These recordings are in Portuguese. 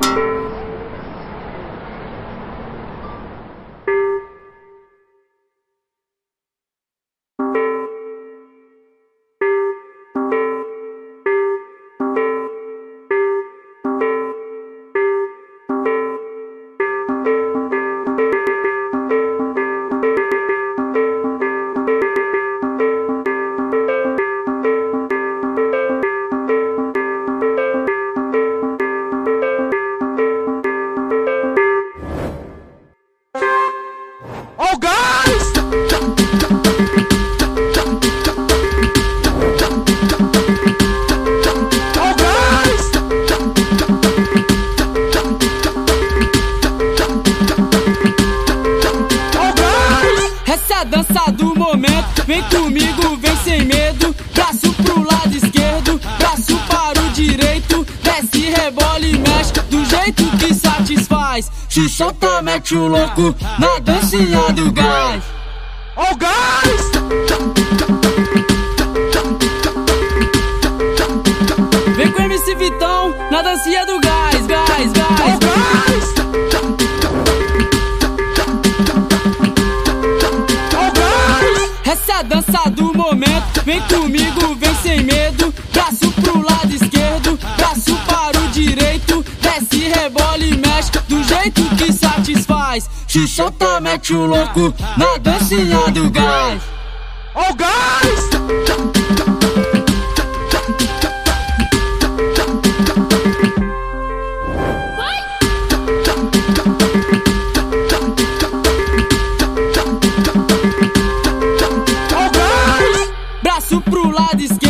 a Se solta, mete o louco na dancinha do gás. Ó o gás! Vem com MC Vitão na dancinha do gás, gás, gás. o gás! O! Essa é a dança do momento. Vem comigo, vem sem medo. Braço pro lado esquerdo, braço para o direito. Desce, rebola Se solta, mete o louco na dancinha do gás. Ó o gás! Braço pro lado esquerdo,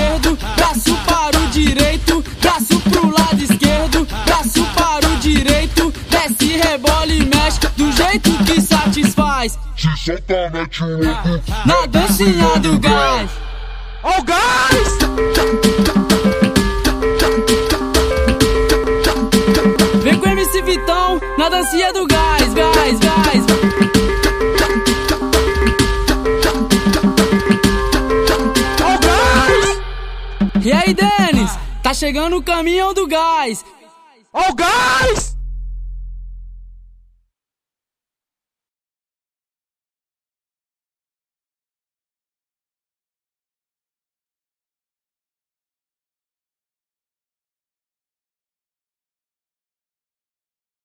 o louco. Na dancinha do gás. Ó o gás! Vem com MC Vitão na dancinha do gás, gás, gás. Ó o gás! E aí, Denis? Tá chegando o caminhão do gás. Ó o gás!